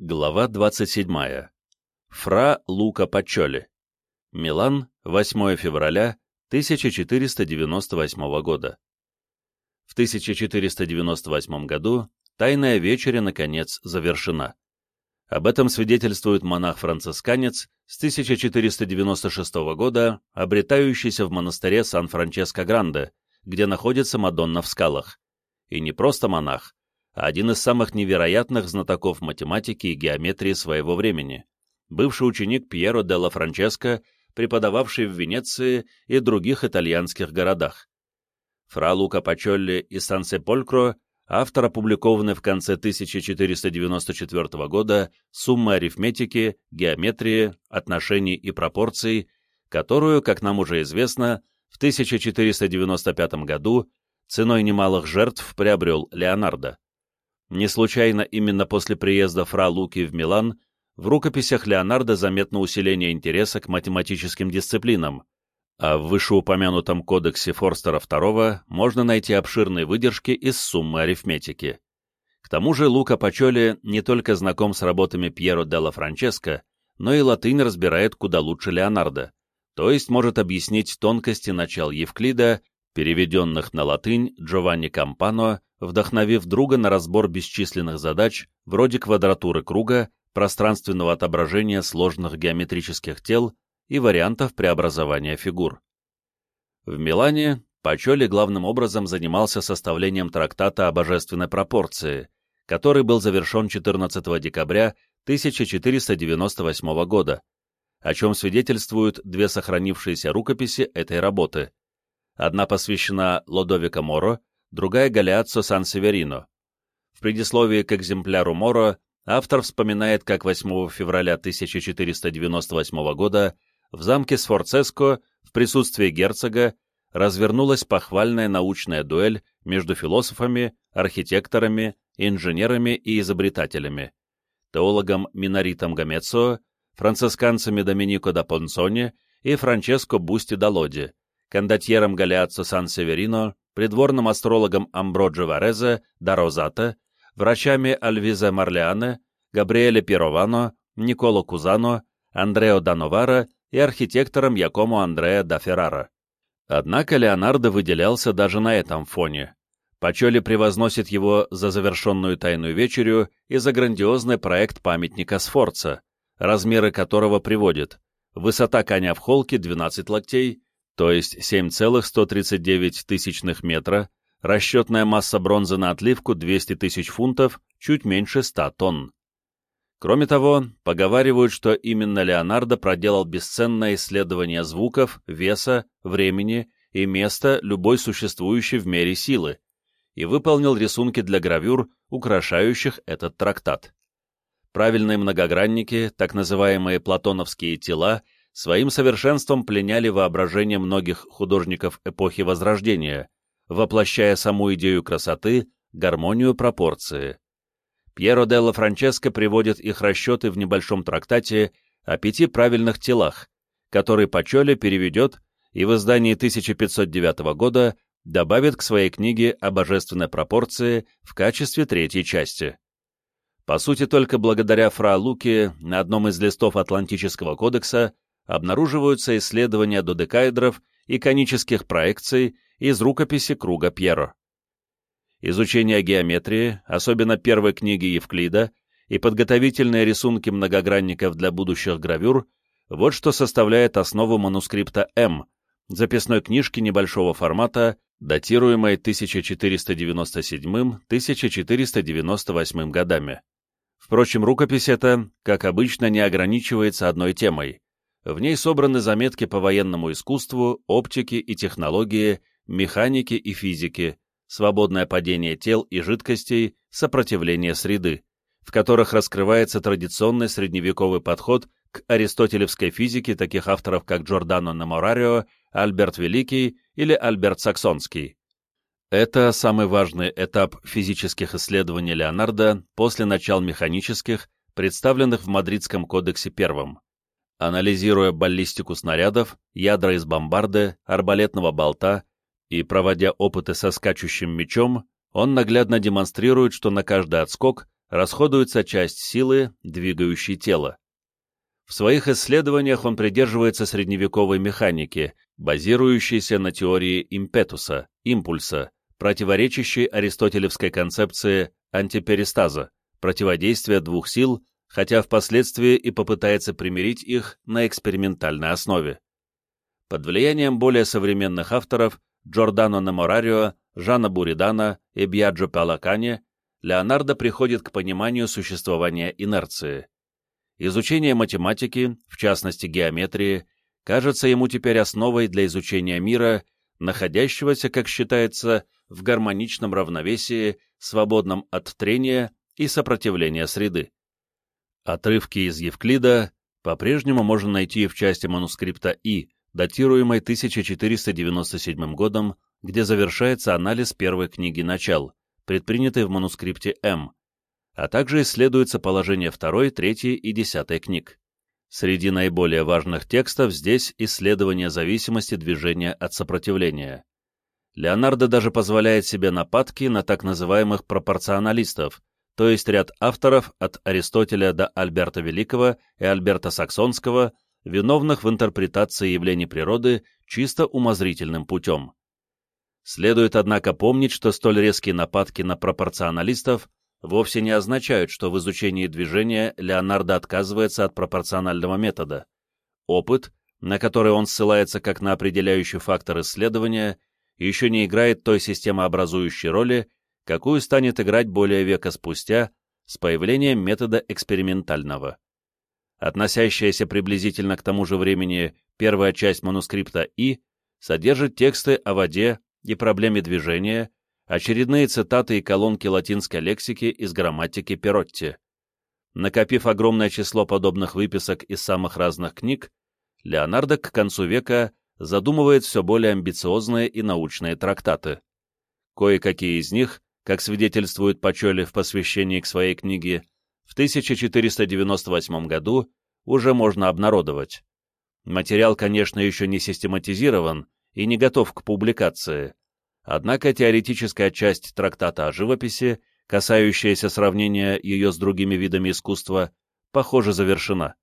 Глава 27. Фра Лука Пачоли. Милан, 8 февраля 1498 года. В 1498 году Тайная вечеря, наконец, завершена. Об этом свидетельствует монах-францисканец с 1496 года, обретающийся в монастыре Сан-Франческо-Гранде, где находится Мадонна в скалах. И не просто монах, один из самых невероятных знатоков математики и геометрии своего времени, бывший ученик Пьеро делла Франческо, преподававший в Венеции и других итальянских городах. Фра Лука Пачолли и Сан-Сеполькро, автор опубликованной в конце 1494 года «Суммы арифметики, геометрии, отношений и пропорций», которую, как нам уже известно, в 1495 году ценой немалых жертв приобрел Леонардо. Не случайно именно после приезда фра Луки в Милан в рукописях Леонардо заметно усиление интереса к математическим дисциплинам, а в вышеупомянутом кодексе Форстера II можно найти обширные выдержки из суммы арифметики. К тому же Лука Пачоли не только знаком с работами Пьеро делла Франческо, но и латынь разбирает куда лучше Леонардо, то есть может объяснить тонкости начал Евклида, переведенных на латынь Джованни Кампано вдохновив друга на разбор бесчисленных задач, вроде квадратуры круга, пространственного отображения сложных геометрических тел и вариантов преобразования фигур. В Милане Пачоли главным образом занимался составлением трактата о божественной пропорции, который был завершен 14 декабря 1498 года, о чем свидетельствуют две сохранившиеся рукописи этой работы. Одна посвящена Лодовико Моро, другая Галиаццо Сан-Северино. В предисловии к экземпляру Моро автор вспоминает, как 8 февраля 1498 года в замке Сфорцеско в присутствии герцога развернулась похвальная научная дуэль между философами, архитекторами, инженерами и изобретателями, теологом Миноритом Гамецо, францисканцами Доминико да Понсоне и Франческо Бусти да Лоди, кондотьером Галиаццо Сан-Северино придворным астрологом Амброджо Варезе да Розата, врачами Альвизе Марлиани, Габриэле Пировано, Николо Кузано, Андреа да Новара и архитектором Якомо Андреа да Феррара. Однако Леонардо выделялся даже на этом фоне. Пачоли превозносит его за завершенную тайную вечерю и за грандиозный проект памятника Сфорца, размеры которого приводит высота коня в холке 12 локтей, то есть 7,139 тысячных метра, расчетная масса бронзы на отливку 200 тысяч фунтов, чуть меньше 100 тонн. Кроме того, поговаривают, что именно Леонардо проделал бесценное исследование звуков, веса, времени и места любой существующей в мире силы и выполнил рисунки для гравюр, украшающих этот трактат. Правильные многогранники, так называемые платоновские тела, своим совершенством пленяли воображение многих художников эпохи Возрождения, воплощая саму идею красоты, гармонию пропорции. Пьеро делла Франческо приводит их расчеты в небольшом трактате о пяти правильных телах, который Пачоли переведет и в издании 1509 года добавит к своей книге о божественной пропорции в качестве третьей части. По сути, только благодаря Фра Луке на одном из листов Атлантического кодекса обнаруживаются исследования додекаэдров и конических проекций из рукописи круга Пьеро. Изучение геометрии, особенно первой книги Евклида, и подготовительные рисунки многогранников для будущих гравюр – вот что составляет основу манускрипта М, записной книжки небольшого формата, датируемой 1497-1498 годами. Впрочем, рукопись эта, как обычно, не ограничивается одной темой. В ней собраны заметки по военному искусству, оптике и технологии, механике и физике, свободное падение тел и жидкостей, сопротивление среды, в которых раскрывается традиционный средневековый подход к аристотелевской физике таких авторов, как Джордано Наморарио, Альберт Великий или Альберт Саксонский. Это самый важный этап физических исследований Леонардо после начал механических, представленных в Мадридском кодексе первом анализируя баллистику снарядов, ядра из бомбарды, арбалетного болта и проводя опыты со скачущим мечом, он наглядно демонстрирует, что на каждый отскок расходуется часть силы, двигающей тело. В своих исследованиях он придерживается средневековой механики, базирующейся на теории импетуса, импульса, противоречащей аристотелевской концепции антиперистаза, противодействия двух сил, хотя впоследствии и попытается примирить их на экспериментальной основе. Под влиянием более современных авторов Джордано Неморарио, Жана Буридана и Бьяджо Палакани Леонардо приходит к пониманию существования инерции. Изучение математики, в частности геометрии, кажется ему теперь основой для изучения мира, находящегося, как считается, в гармоничном равновесии, свободном от трения и сопротивления среды. Отрывки из Евклида по-прежнему можно найти в части манускрипта И, датируемой 1497 годом, где завершается анализ первой книги «Начал», предпринятой в манускрипте М, а также исследуется положение второй, третьей и десятой книг. Среди наиболее важных текстов здесь исследование зависимости движения от сопротивления. Леонардо даже позволяет себе нападки на так называемых пропорционалистов, то есть ряд авторов от Аристотеля до Альберта Великого и Альберта Саксонского, виновных в интерпретации явлений природы чисто умозрительным путем. Следует, однако, помнить, что столь резкие нападки на пропорционалистов вовсе не означают, что в изучении движения Леонардо отказывается от пропорционального метода. Опыт, на который он ссылается как на определяющий фактор исследования, еще не играет той системообразующей роли, какую станет играть более века спустя с появлением метода экспериментального. Относящаяся приблизительно к тому же времени первая часть манускрипта И содержит тексты о воде и проблеме движения, очередные цитаты и колонки латинской лексики из грамматики Перотти. Накопив огромное число подобных выписок из самых разных книг, Леонардо к концу века задумывает все более амбициозные и научные трактаты. Кое-какие из них, как свидетельствует Пачоли в посвящении к своей книге, в 1498 году уже можно обнародовать. Материал, конечно, еще не систематизирован и не готов к публикации, Однако теоретическая часть трактата о живописи, касающаяся сравнения ее с другими видами искусства, похоже завершена.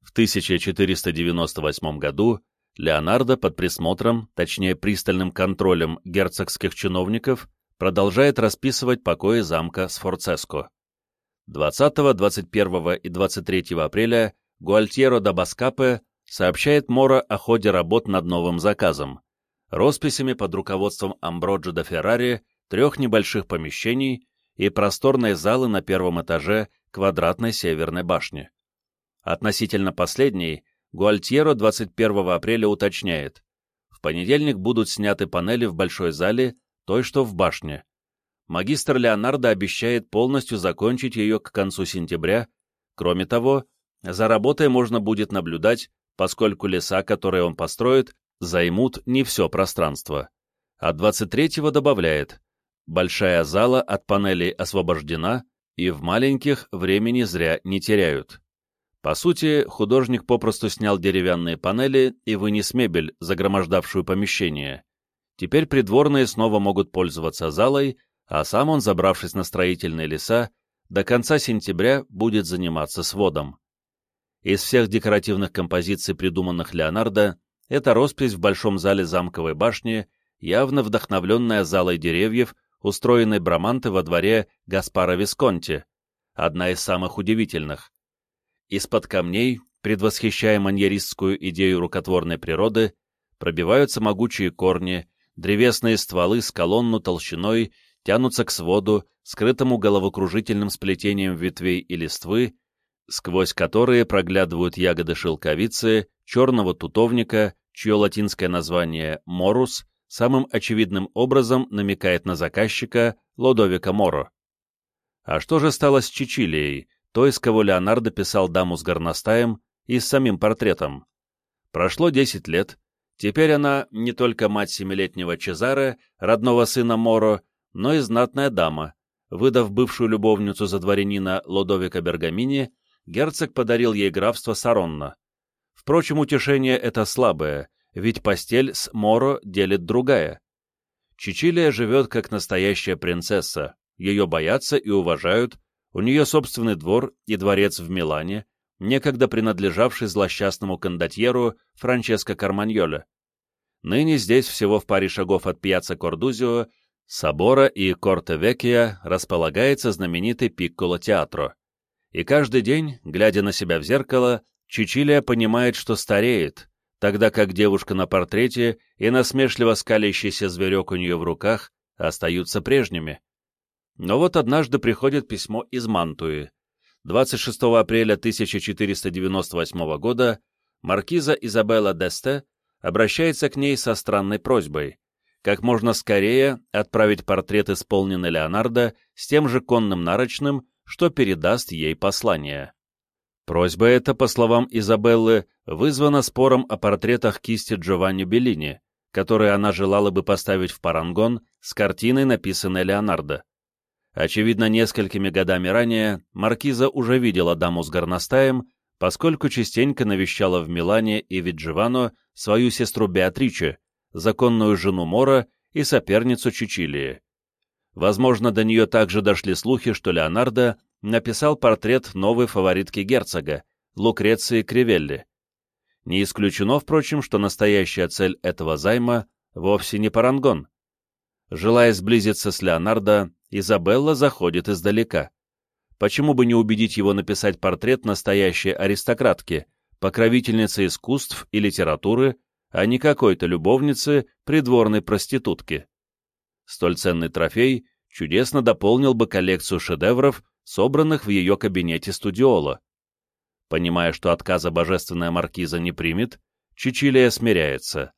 В 1498 году Леонардо под присмотром, точнее пристальным контролем герцогских чиновников, продолжает расписывать покои замка Сфорцеско. 20, 21 и 23 апреля Гуальтьеро да Баскапе сообщает Мора о ходе работ над новым заказом, росписями под руководством Амброджо да Феррари трех небольших помещений и просторной залы на первом этаже квадратной северной башни. Относительно последней, Гуальтьеро 21 апреля уточняет, в понедельник будут сняты панели в большой зале, той, что в башне. Магистр Леонардо обещает полностью закончить ее к концу сентября. Кроме того, за работой можно будет наблюдать, поскольку леса, которые он построит, займут не все пространство. А 23-го добавляет, большая зала от панелей освобождена, и в маленьких времени зря не теряют. По сути, художник попросту снял деревянные панели и вынес мебель, загромождавшую помещение. Теперь придворные снова могут пользоваться залой, а сам он, забравшись на строительные леса, до конца сентября будет заниматься сводом. Из всех декоративных композиций, придуманных Леонардо, эта роспись в большом зале замковой башни, явно вдохновленная залой деревьев, устроенной Браманты во дворе Гаспара Висконти, одна из самых удивительных. Из-под камней, предвосхищая маньеристскую идею рукотворной природы, пробиваются могучие корни, древесные стволы с колонну толщиной тянутся к своду, скрытому головокружительным сплетением ветвей и листвы, сквозь которые проглядывают ягоды шелковицы, черного тутовника, чье латинское название «морус» самым очевидным образом намекает на заказчика Лодовика Моро. А что же стало с Чичилией, той, с кого Леонардо писал даму с горностаем и с самим портретом? Прошло 10 лет, теперь она не только мать семилетнего Чезаре, родного сына Моро, но и знатная дама. Выдав бывшую любовницу за дворянина Лодовика Бергамини, герцог подарил ей графство Саронна. Впрочем, утешение это слабое, ведь постель с Моро делит другая. Чичилия живет как настоящая принцесса, ее боятся и уважают, У нее собственный двор и дворец в Милане, некогда принадлежавший злосчастному кондотьеру Франческо Карманьоле. Ныне здесь, всего в паре шагов от пьяца Кордузио, собора и Корте-Векия располагается знаменитый Пикколо-театро. И каждый день, глядя на себя в зеркало, Чичилия понимает, что стареет, тогда как девушка на портрете и насмешливо скалящийся зверек у нее в руках остаются прежними. Но вот однажды приходит письмо из Мантуи. 26 апреля 1498 года маркиза Изабелла Десте обращается к ней со странной просьбой как можно скорее отправить портрет исполненный Леонардо с тем же конным нарочным, что передаст ей послание. Просьба эта, по словам Изабеллы, вызвана спором о портретах кисти Джованни Беллини, которые она желала бы поставить в парангон с картиной, написанной Леонардо. Очевидно, несколькими годами ранее маркиза уже видела даму с горностаем, поскольку частенько навещала в Милане и Видживано свою сестру Беатриче, законную жену Мора и соперницу Чичилии. Возможно, до нее также дошли слухи, что Леонардо написал портрет новой фаворитки герцога, Лукреции Кривелли. Не исключено, впрочем, что настоящая цель этого займа вовсе не парангон. Желая сблизиться с Леонардо, Изабелла заходит издалека. Почему бы не убедить его написать портрет настоящей аристократки, покровительницы искусств и литературы, а не какой-то любовницы придворной проститутки? Столь ценный трофей чудесно дополнил бы коллекцию шедевров, собранных в ее кабинете студиола. Понимая, что отказа божественная маркиза не примет, Чичилия смиряется.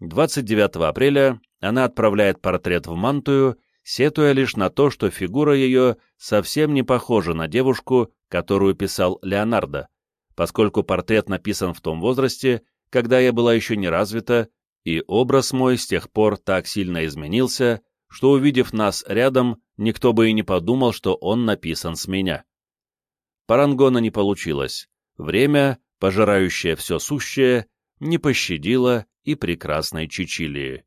29 апреля она отправляет портрет в Мантую, сетуя лишь на то, что фигура ее совсем не похожа на девушку, которую писал Леонардо, поскольку портрет написан в том возрасте, когда я была еще не развита, и образ мой с тех пор так сильно изменился, что, увидев нас рядом, никто бы и не подумал, что он написан с меня. Парангона не получилось. Время, пожирающее все сущее, не пощадило и прекрасной Чичилии.